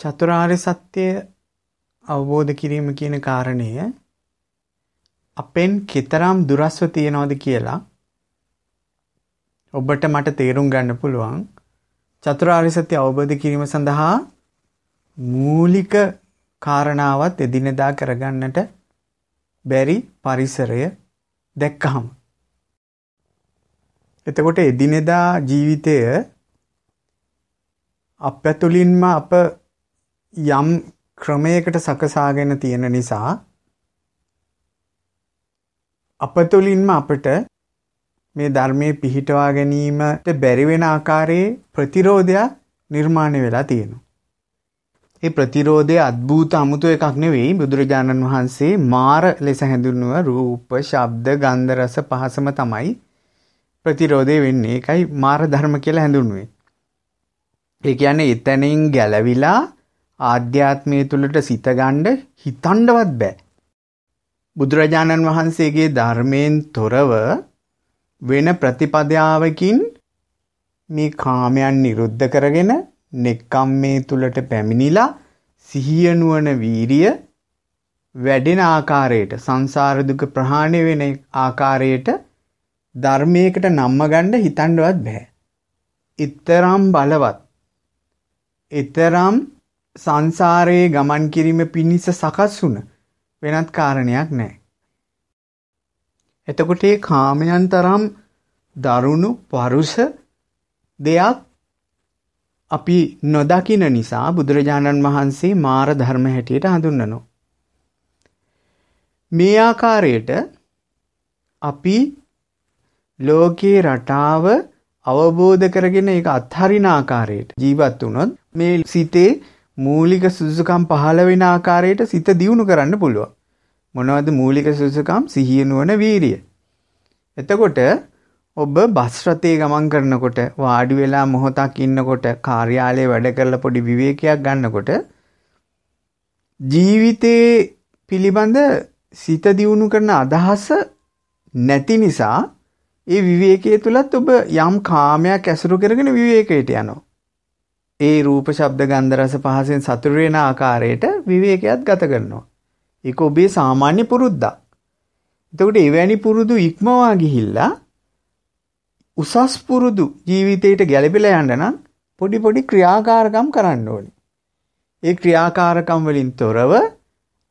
චතුරාර්ය සත්‍ය අවබෝධ කිරීම කියන කාරණය අපෙන් කතරම් දුරස්ව තියනවද කියලා ඔබට මට තේරුම් ගන්න පුළුවන්. චතුරාර්ය සත්‍ය අවබෝධ කිරීම සඳහා මූලික කාරණාවත් එදිනෙදා කරගන්නට බැරි පරිසරය දැක්කහම. එතකොට එදිනෙදා ජීවිතය අපැතුලින්ම අප යම් ක්‍රමයකට සකසාගෙන තියෙන නිසා අපතුලින්ම අපට මේ ධර්මයේ පිහිටවා ගැනීමට බැරි වෙන ආකාරයේ ප්‍රතිරෝධයක් නිර්මාණය වෙලා තියෙනවා. ඒ ප්‍රතිරෝධය අద్භූත අමුතු එකක් නෙවෙයි බුදුරජාණන් වහන්සේ මාර ලෙස හැඳින්වුව රූප, ශබ්ද, ගන්ධ, රස, පහසම තමයි ප්‍රතිරෝධය වෙන්නේ. ඒකයි මාර ධර්ම කියලා හැඳින්වුවේ. ඒ කියන්නේ එතනින් ගැලවිලා ආධ්‍යාත්මය තුළට සිත ගන්න හිතන්නවත් බෑ. බුදුරජාණන් වහන්සේගේ ධර්මයෙන් තොරව වෙන ප්‍රතිපදාවකින් මේ කාමයන් නිරුද්ධ කරගෙන නෙක්කම්මේ තුලට පැමිණිලා සිහිය නුවණ වීරිය වැඩෙන ආකාරයට සංසාර දුක ප්‍රහාණය වෙන ආකාරයට ධර්මයකට නම්ම ගන්න හිතන්නවත් බෑ. ඊතරම් බලවත්. ඊතරම් සංසාරයේ ගමන් කිරීම පිණිස සකස් වුණ වෙනත් කාරණයක් නැහැ. එතකොට මේ කාමයන් තරම් දරුණු පරුස දෙයක් අපි නොදකින නිසා බුදුරජාණන් වහන්සේ මාර ධර්ම හැටියට හඳුන්වනවා. මේ ආකාරයට අපි ලෝකේ රටාව අවබෝධ කරගෙන ඒක අත්හරින ආකාරයට ජීවත් වුණොත් මේ සිතේ මූලික සුසුකම් පහළ වෙන ආකාරයට සිත දියුණු කරන්න පුළුවන්. මොනවද මූලික සුසුකම්? සිහිය නුවණ වීරිය. එතකොට ඔබ බස් රථයේ ගමන් කරනකොට වාඩි වෙලා මොහොතක් ඉන්නකොට කාර්යාලයේ වැඩ කරලා පොඩි විවේකයක් ගන්නකොට ජීවිතේ පිළිබඳ සිත දියුණු කරන අදහස නැති නිසා ඒ විවේකයේ තුලත් ඔබ යම් කාමයක් ඇසුරු කරගෙන විවේකයට යනවා. ඒ රූප ශබ්ද ගන්ධ රස පහසෙන් සතුරු වෙන ආකාරයට විවේකයක් ගත කරනවා. ඒක ඔබේ සාමාන්‍ය පුරුද්දක්. එතකොට එවැනි පුරුදු ඉක්මවා ගිහිල්ලා උසස් පුරුදු ජීවිතයට ගැලපෙලා යන්න නම් පොඩි පොඩි ක්‍රියාකාරකම් කරන්න ඕනේ. ඒ ක්‍රියාකාරකම් වලින් තොරව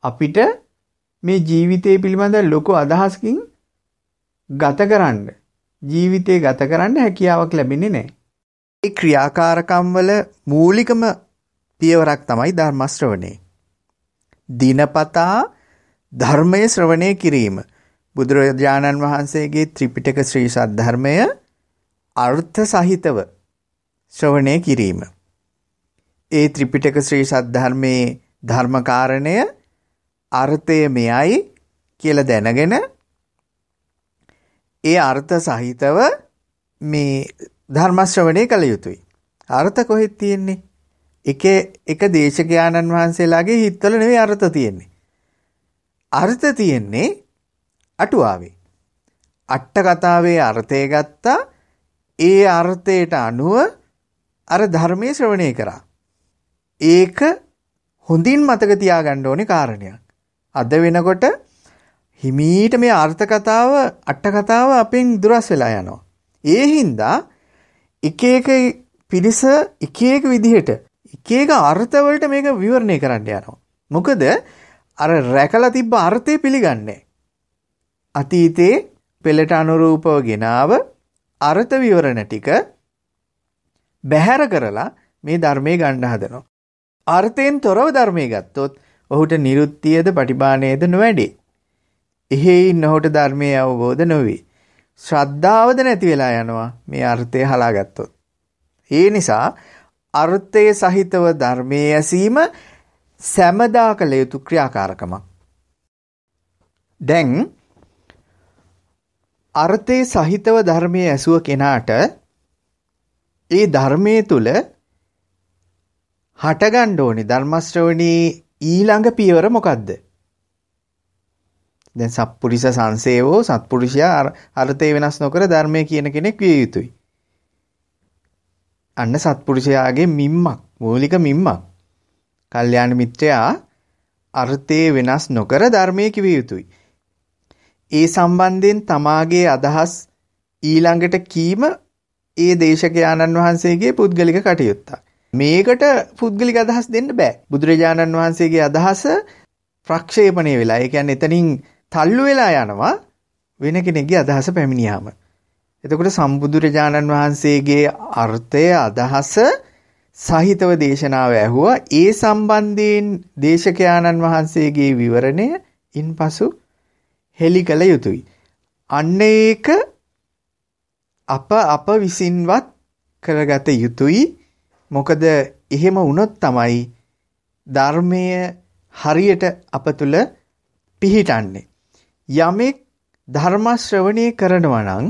අපිට මේ ජීවිතය පිළිබඳ ලොකු අදහසකින් ගත කරන්න ජීවිතේ ගත කරන්න හැකියාවක් ලැබෙන්නේ නැහැ. ඒ ක්‍රියාකාරකම් වල මූලිකම පියවරක් තමයි ධර්ම ශ්‍රවණය. දිනපතා ධර්මයේ ශ්‍රවණය කිරීම. බුදුරජාණන් වහන්සේගේ ත්‍රිපිටක ශ්‍රී සද්ධර්මය අර්ථ සහිතව ශ්‍රවණය කිරීම. ඒ ත්‍රිපිටක ශ්‍රී සද්ධර්මයේ ධර්මකාරණය අර්ථය මෙයයි කියලා දැනගෙන ඒ අර්ථ සහිතව මේ ධර්ම ශ්‍රවණය කළ යුතුයි. අර්ථ කොහෙද තියෙන්නේ? එක එක දේශකයාණන් වහන්සේලාගේ හිතවල නෙවෙයි අර්ථ තියෙන්නේ. අර්ථ තියෙන්නේ අටුවාවේ. අට කතාවේ අර්ථය ගත්තා ඒ අර්ථයට අනුව අර ධර්මයේ ශ්‍රවණය කරා. ඒක හොඳින් මතක තියාගන්න ඕනේ කාරණයක්. අද වෙනකොට හිමීට මේ අර්ථ කතාව අට කතාව අපෙන් දුරස් වෙලා යනවා. ඒ හින්දා එක එක පිරිස එක එක විදිහට එක එක අර්ථවලට මේක විවරණය කරන්න යනවා. මොකද අර රැකලා තිබ්බ අර්ථය පිළිගන්නේ අතීතේ පෙළට අනුරූපව ගෙනාව අර්ථ විවරණ ටික බැහැර කරලා මේ ධර්මයේ ගන්න හදනවා. අර්ථයෙන් තොරව ධර්මයේ ගත්තොත් ඔහුට නිරුත්තියද පටිභාණයද නොවැඩේ. එහෙයින් ඔහුට ධර්මයේ අවබෝධ නොවේ. ශ්‍රද්ධාවද නැති වෙලා යනවා මේ අර්ථය හලාගත්තොත්. ඒ නිසා අර්ථයේ සහිතව ධර්මයේ ඇසීම සැමදා කළ යුතු ක්‍රියාකාරකමක්. දැන් අර්ථයේ සහිතව ධර්මයේ ඇසුව කෙනාට ඒ ධර්මයේ තුල හටගන්න ඕනේ ධර්ම ශ්‍රවණී ඊළඟ පියවර මොකද්ද? දැන් සත්පුරිස සංසේවෝ සත්පුරුෂයා අර්ථය වෙනස් නොකර ධර්මය කියන කෙනෙක් විය යුතුයි. අන්න සත්පුරුෂයාගේ මිම්මක් මූලික මිම්මක්. කල්යාණ මිත්‍රයා අර්ථයේ වෙනස් නොකර ධර්මයේ කිව යුතුයි. ඒ සම්බන්ධයෙන් තමාගේ අදහස් ඊළඟට කීම ඒ දේශකයාණන් වහන්සේගේ පුද්ගලික කටයුත්තක්. මේකට පුද්ගලික අදහස් දෙන්න බෑ. බුදුරජාණන් වහන්සේගේ අදහස ප්‍රක්ෂේපණය වෙලා. ඒ කියන්නේ එතනින් තල්ලු වෙලා යනවා වෙන කෙනෙක්ගේ අදහස පැමිණියාම. එතකොට සම්බුදුරජාණන් වහන්සේගේ අර්ථය අදහස සහිතව දේශනාව ඇහුවා. ඒ සම්බන්ධයෙන් දේශකයාණන් වහන්සේගේ විවරණය ඉන්පසු හෙළි කළ යුතුයි. අන්න ඒක අප අප විසින්වත් කරගත යුතුයි. මොකද එහෙම වුණොත් තමයි ධර්මය හරියට අප තුල පිහිටන්නේ. යමෙක් ධර්ම ශ්‍රවණය කරනවා නම්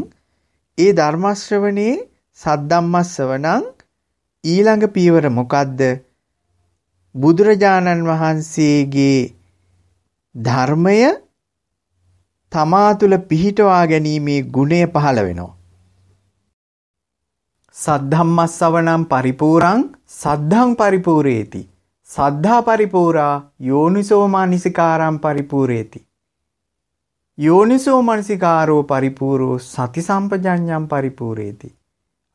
ඒ ධර්ම ශ්‍රවණේ සද්දම්මස්සවණං ඊළඟ පියවර මොකද්ද? බුදුරජාණන් වහන්සේගේ ධර්මය තමා තුළ පිහිටවා ගැනීමේ ගුණය පහළ වෙනවා. සද්ධම්මස්සවනම් පරිපූරං සද්ධං පරිපූරේති. සද්ධා පරිපූරා යෝනිසෝ මානසිකාරම් පරිපූරේති. යෝනිසෝ මනසිකාරෝ පරිපූරෝ සති සම්පජඤ්ඤම් පරිපූරේති.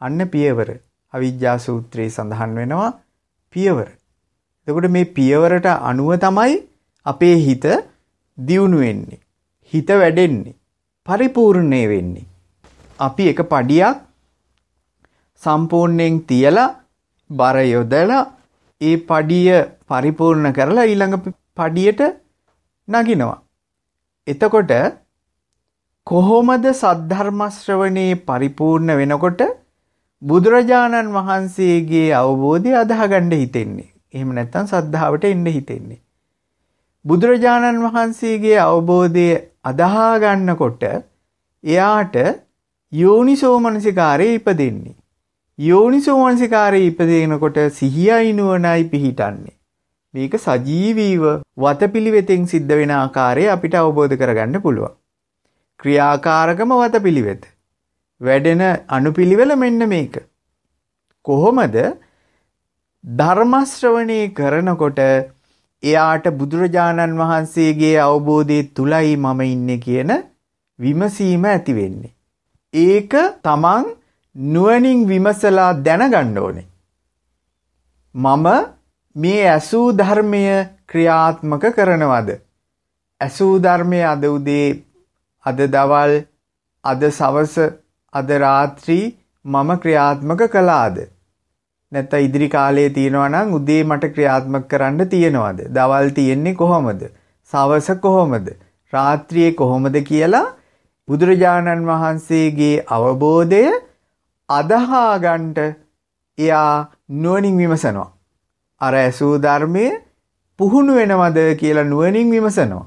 අන්න පියවර. අවිජ්ජා සූත්‍රයේ සඳහන් වෙනවා පියවර. එතකොට මේ පියවරට අනුව තමයි අපේ හිත දියුණු වෙන්නේ. හිත වැඩෙන්නේ. පරිපූර්ණේ වෙන්නේ. අපි එක පඩියක් සම්පූර්ණයෙන් තියලා බර යොදලා ඒ පඩිය පරිපූර්ණ කරලා ඊළඟ පඩියට නගිනවා. එතකොට කොහොමද සද්ධර්ම ශ්‍රවණේ පරිපූර්ණ වෙනකොට බුදුරජාණන් වහන්සේගේ අවබෝධය අදාහගන්න හිතෙන්නේ. එහෙම නැත්නම් සද්ධාවට එන්න හිතෙන්නේ. බුදුරජාණන් වහන්සේගේ අවබෝධය අදාහා ගන්නකොට එයාට යෝනිසෝ මනසිකාරයේ ඉපදෙන්නේ. යෝනිසෝ මනසිකාරයේ ඉපදෙනකොට සිහියයි නුවණයි පිහිටන්නේ. මේක සජීවීව වතපිලිවෙතෙන් සිද්ධ වෙන ආකාරය අපිට අවබෝධ කරගන්න පුළුවන්. ක්‍රියාකාරකම වතපිලිවෙත. වැඩෙන අනුපිළිවෙල මෙන්න මේක. කොහොමද ධර්ම ශ්‍රවණේ කරනකොට එයාට බුදුරජාණන් වහන්සේගේ අවබෝධයේ තුලයි මම ඉන්නේ කියන විමසීම ඇති වෙන්නේ. ඒක තමන් නුවණින් විමසලා දැනගන්න ඕනේ. මම මේ ඇසූ ධර්මය ක්‍රියාත්මක කරනවද? ඇසූ ධර්මය අද උදේ අද දවල් අද සවස අද රාත්‍රී මම ක්‍රියාත්මක කළාද? නැත්නම් ඉදිරි කාලයේ තියෙනවා නම් උදේ මට ක්‍රියාත්මක කරන්න තියෙනවද? දවල් තියෙන්නේ කොහොමද? සවස කොහොමද? රාත්‍රියේ කොහොමද කියලා බුදුරජාණන් වහන්සේගේ අවබෝධය අදහා ගන්නට එයා නුවණින් විමසනවා. අර ඇසූ ධර්මයේ පුහුණු වෙනවද කියලා නුවණින් විමසනවා.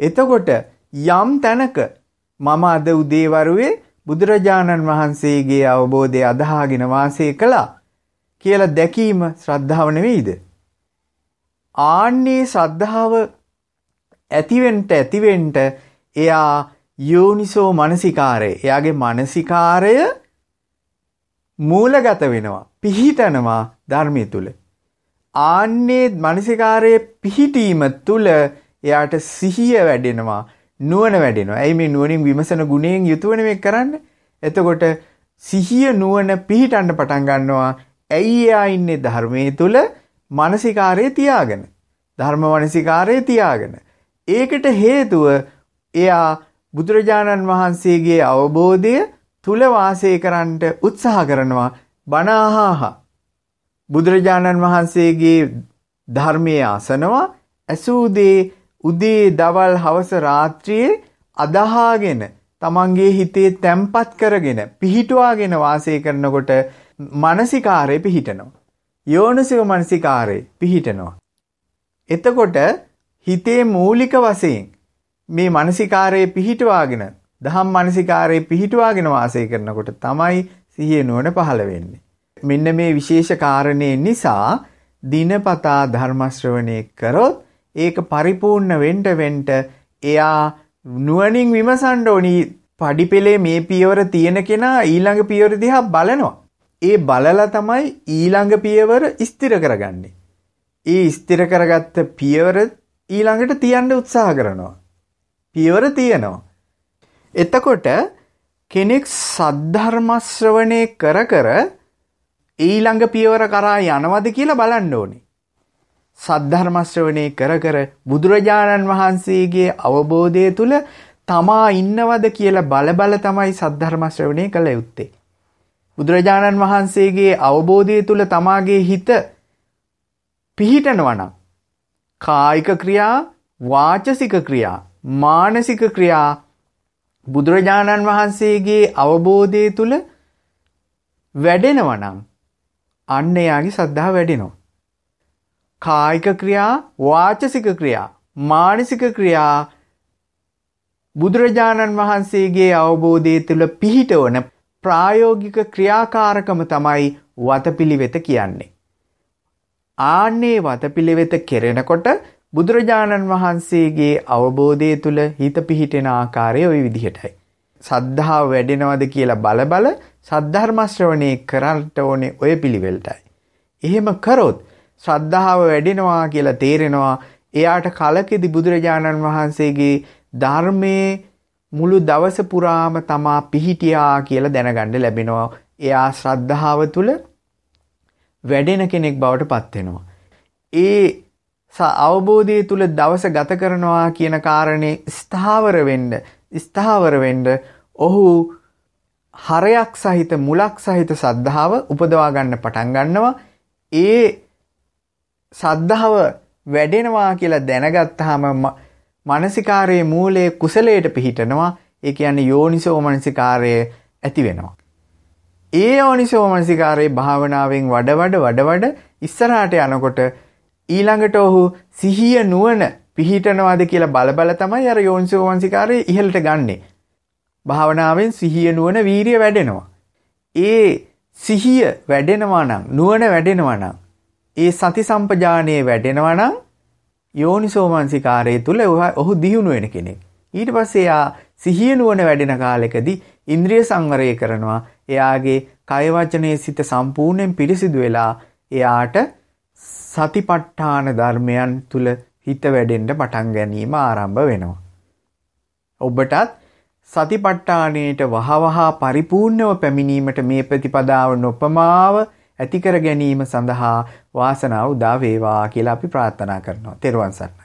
එතකොට යම් තැනක මම අද උදේ වරුවේ බුදුරජාණන් වහන්සේගේ අවබෝධය අදහාගෙන වාසය කළා කියලා දැකීම ශ්‍රද්ධාව නෙවෙයිද? ආන්නේ ශ්‍රද්ධාව ඇතිවෙන්න ඇතිවෙන්න එයා යෝනිසෝ මනසිකාරය එයාගේ මනසිකාරය මූලගත වෙනවා පිහිටනවා ධර්මයේ තුල ආන්නේ මනසිකාරයේ පිහිටීම තුල එයාට සිහිය වැඩෙනවා නුවණ වැඩෙනවා. ඇයි මේ නුවණින් විමසන ගුණයෙන් යුතුවනේ මේක කරන්නේ? එතකොට සිහිය නුවණ පිහිටන්න පටන් ගන්නවා. ඇයි එයා ඉන්නේ ධර්මයේ තුල මානසිකාරයේ තියාගෙන. ධර්ම මානසිකාරයේ තියාගෙන. ඒකට හේතුව එයා බුදුරජාණන් වහන්සේගේ අවබෝධය තුල වාසය කරන්නට උත්සාහ කරනවා. බණ අහහා බුදුරජාණන් වහන්සේගේ ධර්මයේ අසනවා ඇසූ දේ උදේ දවල් හවස රාත්‍රියේ අදහාගෙන තමන්ගේ හිතේ තැම්පත් කරගෙන පිහිටුවාගෙන වාසය කරනකොට මානසිකාරය පිහිටනවා. යෝනිසෝ මානසිකාරය පිහිටනවා. එතකොට හිතේ මූලික වශයෙන් මේ මානසිකාරයේ පිහිටුවාගෙන දහම් මානසිකාරයේ පිහිටුවාගෙන වාසය කරනකොට තමයි සිහිය නුවණ පහළ වෙන්නේ. මෙන්න මේ විශේෂ කාරණේ නිසා දිනපතා ධර්ම ශ්‍රවණය කරොත් ඒක පරිපූර්ණ වෙන්න වෙන්න එයා නුවණින් විමසන්න ඕනි පඩිපෙලේ මේ පියවර තියෙන කෙනා ඊළඟ පියවර දිහා බලනවා. ඒ බලලා තමයි ඊළඟ පියවර ස්ථිර කරගන්නේ. ඒ ස්ථිර කරගත්ත පියවර ඊළඟට තියන්න උත්සාහ කරනවා. පියවර තියනවා. එතකොට කෙනෙක් සද්ධර්ම ශ්‍රවණය කර කර ඊළඟ පියවර කරා යනවද කියලා බලන්න ඕනේ. සද්ධර්ම ශ්‍රවණය කර කර බුදුරජාණන් වහන්සේගේ අවබෝධය තුල තමා ඉන්නවද කියලා බල බල තමයි සද්ධර්ම ශ්‍රවණය කළ යුත්තේ. බුදුරජාණන් වහන්සේගේ අවබෝධය තුල තමාගේ හිත පිහිටනවා නම් කායික ක්‍රියා වාචසික ක්‍රියා මානසික ක්‍රියා බුදුරජාණන් වහන්සේගේ අවබෝධය තුල වැඩෙනවා නම් අන්න එයාගේ සද්ධා වැඩෙනවා. කායික ක්‍රියා වාචසික ක්‍රියා මානසික ක්‍රියා බුදුරජාණන් වහන්සේගේ අවබෝධය තුළ පිහිටවන ප්‍රායෝගික ක්‍රියාකාරකම තමයි වතපිළිවෙත කියන්නේ. ආන්නේ වතපිළිවෙත කෙරෙනකොට බුදුරජාණන් වහන්සේගේ අවබෝධය තුළ හිත පිහිටෙන ආකාරය ওই විදිහටයි. සද්ධාව වැඩෙනවද කියලා බල බල සද්ධර්ම ශ්‍රවණේ කරන්නට ඕනේ ඔය පිළිවෙලටයි. එහෙම කරොත් ශ්‍රද්ධාව වැඩෙනවා කියලා තේරෙනවා. එයාට කලකෙදි බුදුරජාණන් වහන්සේගේ ධර්මයේ මුළු දවස පුරාම තමා පිහිටියා කියලා දැනගන්න ලැබෙනවා. එයා ශ්‍රද්ධාව තුළ වැඩෙන කෙනෙක් බවට පත් වෙනවා. ඒ අවබෝධය තුල දවස ගත කරනවා කියන කාරණේ ස්ථාවර වෙන්න ස්ථාවර වෙන්න ඔහු හරයක් සහිත මුලක් සහිත සද්ධාව උපදවා ගන්න පටන් ගන්නවා. ඒ සද්ධාව වැඩෙනවා කියලා දැනගත්තාම මානසිකාරයේ මූලයේ කුසලයට පිහිටනවා. ඒ කියන්නේ යෝනිසෝ මනසිකාරය ඇති වෙනවා. ඒ යෝනිසෝ මනසිකාරයේ භාවනාවෙන් වඩ වඩ වඩ වඩ ඉස්සරහට යනකොට ඊළඟට ඔහු සිහිය නුවණ පිහිටනවාද කියලා බලබල තමයි අර යෝනිසෝ වංශිකාරය ඉහළට ගන්නෙ. භාවනාවෙන් සිහිය නුවණ වීරිය වැඩෙනවා. ඒ සිහිය වැඩෙනවා නම් නුවණ වැඩෙනවා නම් ඒ සති සම්පජානයේ වැඩෙනවා නම් යෝනිසෝ මනසිකාරය තුල ඔහු දියුණු වෙන කෙනෙක්. ඊට පස්සේ එයා සිහිය නුවණ වැඩෙන කාලෙකදී ඉන්ද්‍රිය සංවරය කරනවා. එයාගේ කය වචනේ සිත සම්පූර්ණයෙන් පිරිසිදු වෙලා එයාට සතිපට්ඨාන ධර්මයන් තුල හිත වැඩෙන්න පටන් ගැනීම ආරම්භ වෙනවා. ඔබටත් සතිපට්ඨානයට වහවහා පරිපූර්ණව පැමිණීමට මේ ප්‍රතිපදාව නොපමාව ඇති කර ගැනීම සඳහා වාසනාව උදා වේවා කියලා අපි ප්‍රාර්ථනා කරනවා. තෙරුවන් සරණයි.